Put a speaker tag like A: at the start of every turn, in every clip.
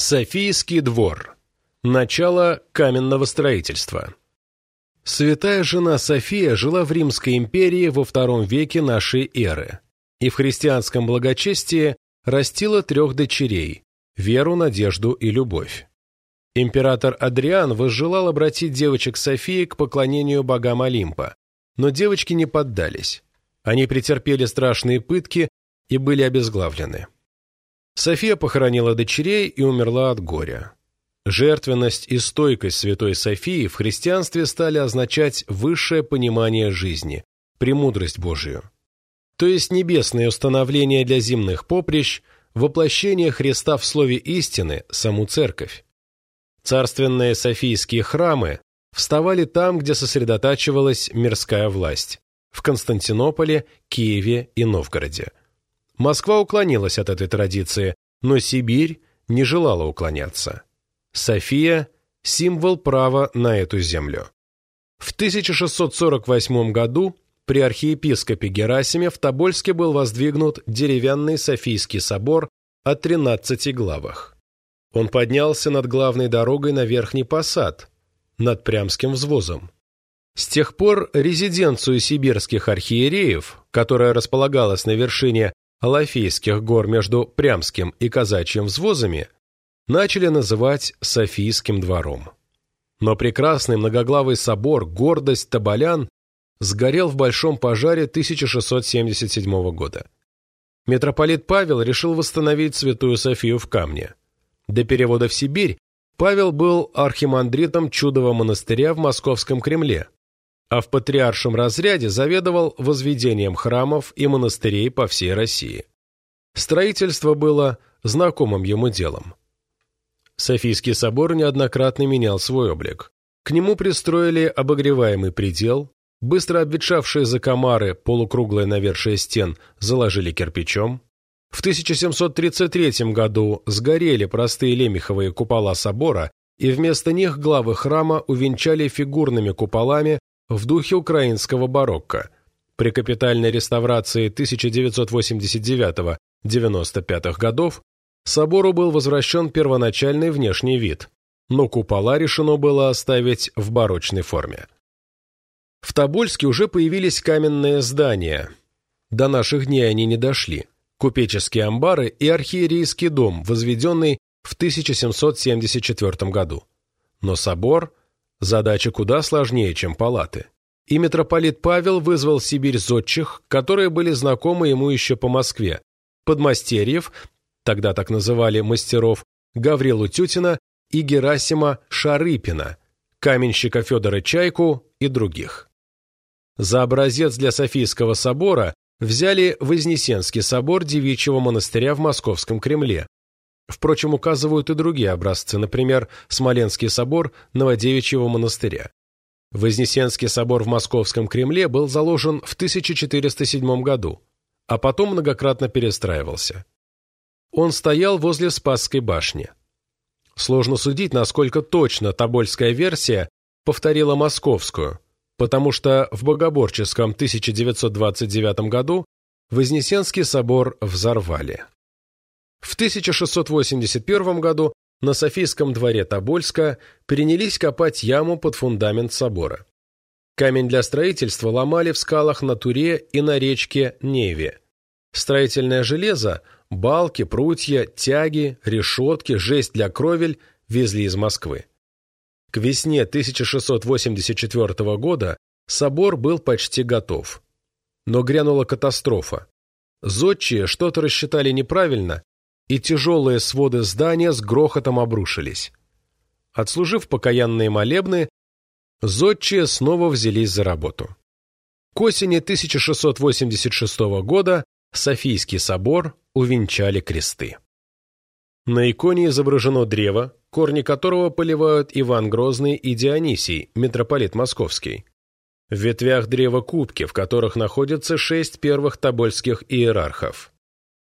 A: Софийский двор. Начало каменного строительства. Святая жена София жила в Римской империи во втором веке нашей эры и в христианском благочестии растила трех дочерей – веру, надежду и любовь. Император Адриан возжелал обратить девочек Софии к поклонению богам Олимпа, но девочки не поддались. Они претерпели страшные пытки и были обезглавлены. София похоронила дочерей и умерла от горя. Жертвенность и стойкость святой Софии в христианстве стали означать высшее понимание жизни, премудрость Божию. То есть небесное установление для земных поприщ, воплощение Христа в слове истины, саму церковь. Царственные софийские храмы вставали там, где сосредотачивалась мирская власть – в Константинополе, Киеве и Новгороде. Москва уклонилась от этой традиции, но Сибирь не желала уклоняться. София – символ права на эту землю. В 1648 году при архиепископе Герасиме в Тобольске был воздвигнут деревянный Софийский собор о 13 главах. Он поднялся над главной дорогой на Верхний Посад, над Прямским взвозом. С тех пор резиденцию сибирских архиереев, которая располагалась на вершине Алафейских гор между Прямским и Казачьим взвозами начали называть Софийским двором. Но прекрасный многоглавый собор «Гордость Табалян» сгорел в большом пожаре 1677 года. Митрополит Павел решил восстановить Святую Софию в камне. До перевода в Сибирь Павел был архимандритом Чудового монастыря в Московском Кремле, а в патриаршем разряде заведовал возведением храмов и монастырей по всей России. Строительство было знакомым ему делом. Софийский собор неоднократно менял свой облик. К нему пристроили обогреваемый предел, быстро обветшавшие закомары, полукруглое навершие стен, заложили кирпичом. В 1733 году сгорели простые лемеховые купола собора, и вместо них главы храма увенчали фигурными куполами в духе украинского барокко. При капитальной реставрации 1989-95 годов собору был возвращен первоначальный внешний вид, но купола решено было оставить в барочной форме. В Тобольске уже появились каменные здания. До наших дней они не дошли. Купеческие амбары и архиерейский дом, возведенный в 1774 году. Но собор Задача куда сложнее, чем палаты. И митрополит Павел вызвал в Сибирь зодчих, которые были знакомы ему еще по Москве, подмастерьев, тогда так называли мастеров, Гаврилу Тютина и Герасима Шарыпина, каменщика Федора Чайку и других. За образец для Софийского собора взяли Вознесенский собор девичьего монастыря в Московском Кремле, Впрочем, указывают и другие образцы, например, Смоленский собор Новодевичьего монастыря. Вознесенский собор в Московском Кремле был заложен в 1407 году, а потом многократно перестраивался. Он стоял возле Спасской башни. Сложно судить, насколько точно Тобольская версия повторила московскую, потому что в Богоборческом 1929 году Вознесенский собор взорвали. В 1681 году на Софийском дворе Тобольска перенялись копать яму под фундамент собора. Камень для строительства ломали в скалах на Туре и на речке Неве. Строительное железо, балки, прутья, тяги, решетки, жесть для кровель везли из Москвы. К весне 1684 года собор был почти готов. Но грянула катастрофа. Зодчие что-то рассчитали неправильно и тяжелые своды здания с грохотом обрушились. Отслужив покаянные молебны, зодчие снова взялись за работу. К осени 1686 года Софийский собор увенчали кресты. На иконе изображено древо, корни которого поливают Иван Грозный и Дионисий, митрополит Московский. В ветвях древа кубки, в которых находятся шесть первых тобольских иерархов.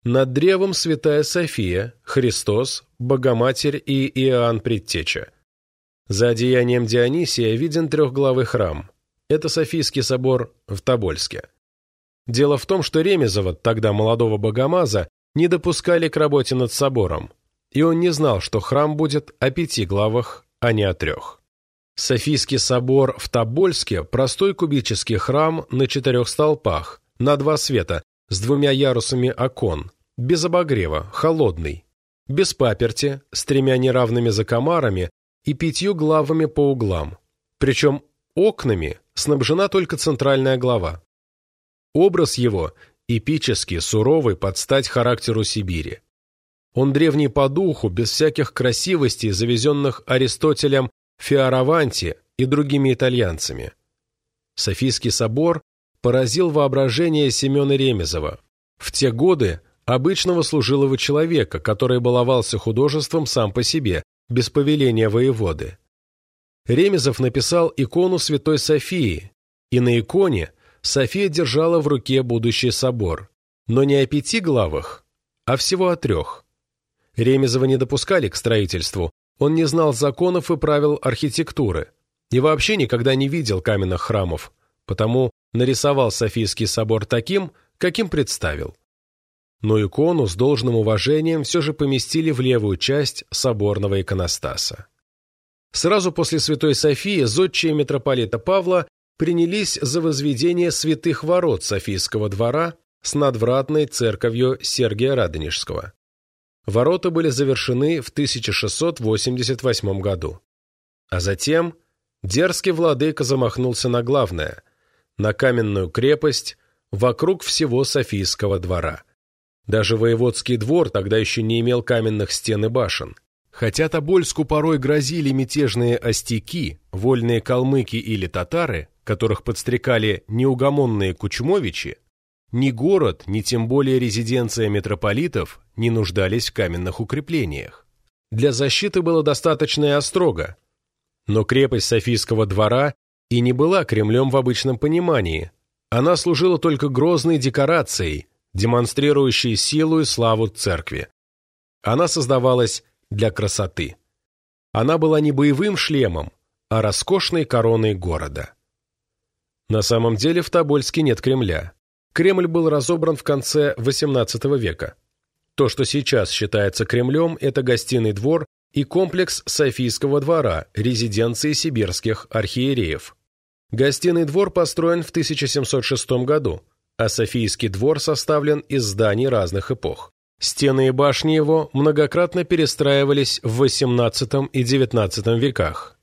A: Над древом Святая София, Христос, Богоматерь и Иоанн Предтеча. За одеянием Дионисия виден трехглавый храм. Это Софийский собор в Тобольске. Дело в том, что Ремезова, тогда молодого богомаза, не допускали к работе над собором, и он не знал, что храм будет о пяти главах, а не о трех. Софийский собор в Тобольске – простой кубический храм на четырех столпах, на два света, с двумя ярусами окон, без обогрева, холодный, без паперти, с тремя неравными закомарами и пятью главами по углам. Причем окнами снабжена только центральная глава. Образ его эпический, суровый, под стать характеру Сибири. Он древний по духу, без всяких красивостей, завезенных Аристотелем Фиараванти и другими итальянцами. Софийский собор поразил воображение Семена Ремезова. В те годы обычного служилого человека, который баловался художеством сам по себе, без повеления воеводы. Ремезов написал икону Святой Софии, и на иконе София держала в руке будущий собор, но не о пяти главах, а всего о трех. Ремезова не допускали к строительству, он не знал законов и правил архитектуры и вообще никогда не видел каменных храмов, потому нарисовал Софийский собор таким, каким представил. Но икону с должным уважением все же поместили в левую часть соборного иконостаса. Сразу после Святой Софии зодчие митрополита Павла принялись за возведение святых ворот Софийского двора с надвратной церковью Сергия Радонежского. Ворота были завершены в 1688 году. А затем дерзкий владыка замахнулся на главное – на каменную крепость вокруг всего Софийского двора. Даже воеводский двор тогда еще не имел каменных стен и башен. Хотя Тобольску порой грозили мятежные остяки, вольные калмыки или татары, которых подстрекали неугомонные кучмовичи, ни город, ни тем более резиденция митрополитов не нуждались в каменных укреплениях. Для защиты было достаточно и острога. Но крепость Софийского двора и не была Кремлем в обычном понимании. Она служила только грозной декорацией, демонстрирующей силу и славу церкви. Она создавалась для красоты. Она была не боевым шлемом, а роскошной короной города. На самом деле в Тобольске нет Кремля. Кремль был разобран в конце XVIII века. То, что сейчас считается Кремлем, это гостиный двор и комплекс Софийского двора, резиденции сибирских архиереев. Гостиный двор построен в 1706 году, а Софийский двор составлен из зданий разных эпох. Стены и башни его многократно перестраивались в XVIII и XIX веках.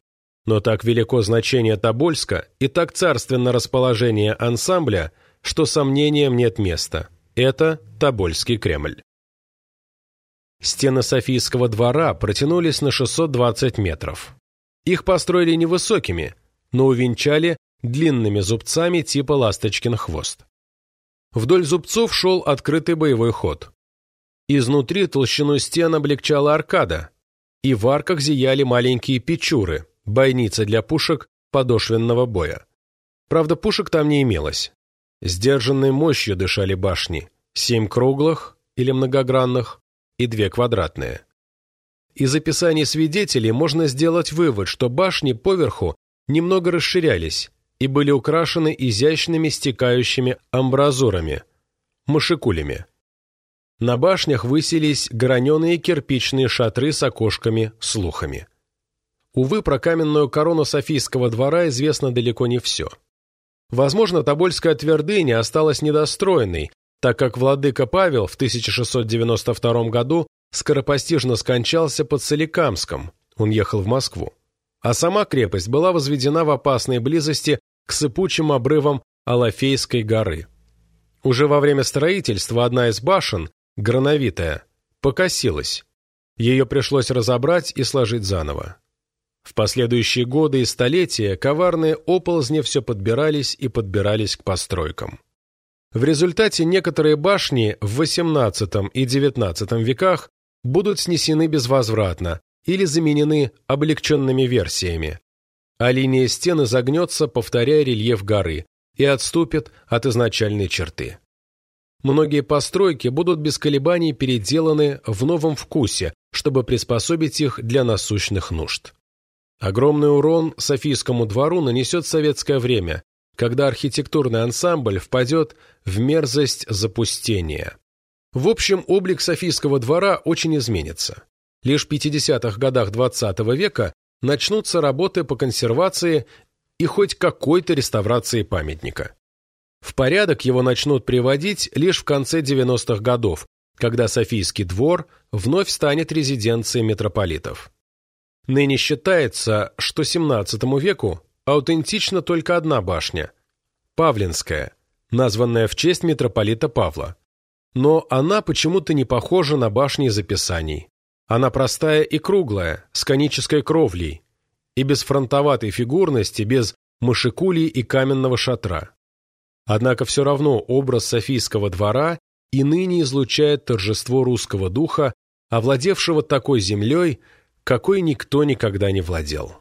A: Но так велико значение Тобольска и так царственно расположение ансамбля – что сомнениям нет места. Это Тобольский Кремль. Стены Софийского двора протянулись на 620 метров. Их построили невысокими, но увенчали длинными зубцами типа ласточкин хвост. Вдоль зубцов шел открытый боевой ход. Изнутри толщину стен облегчала аркада, и в арках зияли маленькие печуры, бойницы для пушек подошвенного боя. Правда, пушек там не имелось. Сдержанной мощью дышали башни, семь круглых или многогранных и две квадратные. Из описаний свидетелей можно сделать вывод, что башни поверху немного расширялись и были украшены изящными стекающими амбразурами, машикулями. На башнях высились граненые кирпичные шатры с окошками с лухами. Увы, про каменную корону Софийского двора известно далеко не все. Возможно, Тобольская твердыня осталась недостроенной, так как владыка Павел в 1692 году скоропостижно скончался под Соликамском, он ехал в Москву. А сама крепость была возведена в опасной близости к сыпучим обрывам Алафейской горы. Уже во время строительства одна из башен, грановитая, покосилась. Ее пришлось разобрать и сложить заново. В последующие годы и столетия коварные оползни все подбирались и подбирались к постройкам. В результате некоторые башни в XVIII и XIX веках будут снесены безвозвратно или заменены облегченными версиями, а линия стены загнется, повторяя рельеф горы, и отступит от изначальной черты. Многие постройки будут без колебаний переделаны в новом вкусе, чтобы приспособить их для насущных нужд. Огромный урон Софийскому двору нанесет советское время, когда архитектурный ансамбль впадет в мерзость запустения. В общем, облик Софийского двора очень изменится. Лишь в 50-х годах XX -го века начнутся работы по консервации и хоть какой-то реставрации памятника. В порядок его начнут приводить лишь в конце 90-х годов, когда Софийский двор вновь станет резиденцией митрополитов. Ныне считается, что XVII веку аутентична только одна башня – Павлинская, названная в честь митрополита Павла. Но она почему-то не похожа на башни записаний. Она простая и круглая, с конической кровлей, и без фронтоватой фигурности, без мышекулей и каменного шатра. Однако все равно образ Софийского двора и ныне излучает торжество русского духа, овладевшего такой землей, какой никто никогда не владел.